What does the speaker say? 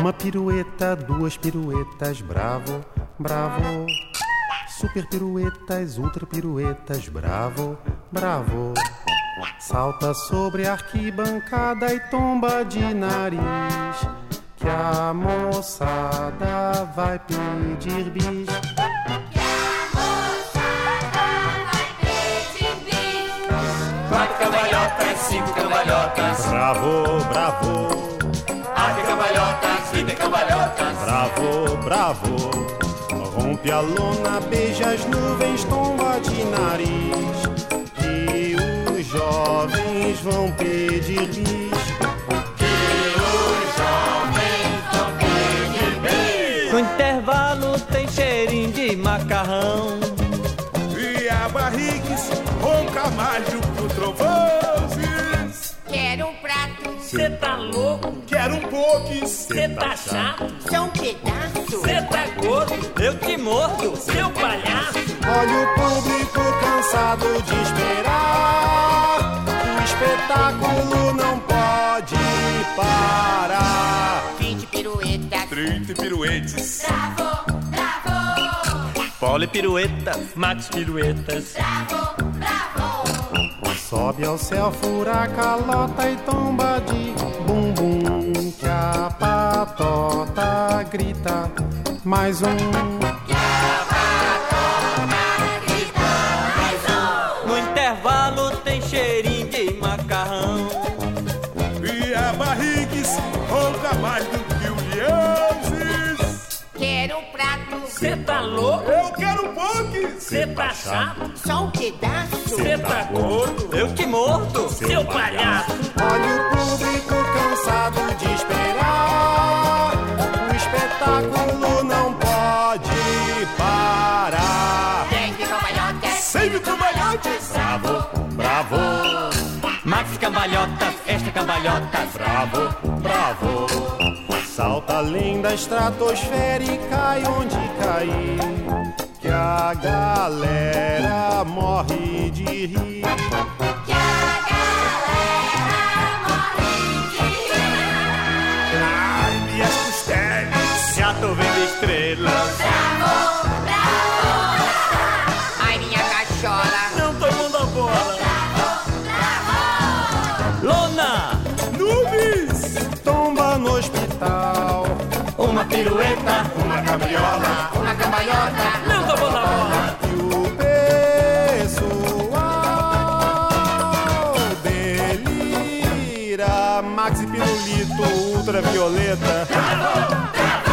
Uma pirueta, duas piruetas, bravo, bravo. Super piruetas, ultra piruetas, bravo, bravo. Salta sobre a arquibancada e tomba de nariz. Que a moçada vai pedir bis. Cambalhotas, cinco cambalhotas, Bravo, bravo, ave cambalhotas, vida cambalhotas. bravo, bravo. Rompe a lona, beija as nuvens, tomba de nariz. Que os jovens vão pedir bis. No intervalo tem cheirinho de macarrão. E a barrigues ronca mais do um pouquinho. Cê tá chato? só um pedaço. Cê tá gordo? Eu te mordo, seu palhaço. Olha o público cansado de esperar. O espetáculo não pode parar. 20 piruetas, 30 piruetes. bravo, bravo, Pole pirueta, Max piruetas. bravo, bravo. Sobe ao céu, fura a calota e tomba de bumbum. Que grita. Mais um. No intervalo tem cheirinho de macarrão. E a barrigues ronca mais do que o leões. Quero um prato, Cê tá louco? Eu quero um pouquinho. Cê tá chato? só um pedaço. Cê tá gordo? Eu te mordo, seu palhaço. Olha o público cansado de Sempre cambalhotes. Bravo, bravo, Max cambalhota, esta cambalhota. bravo, bravo. Salta além da estratosfera e cai onde cair. Que a galera morre de rir. Ai, minhas costelas. Já tô vendo estrelas. Pirueta. Uma cabriola. Uma cambalhota, Não tô mundo a bola. E o pessoal delira. Maxi pirulito ultravioleta.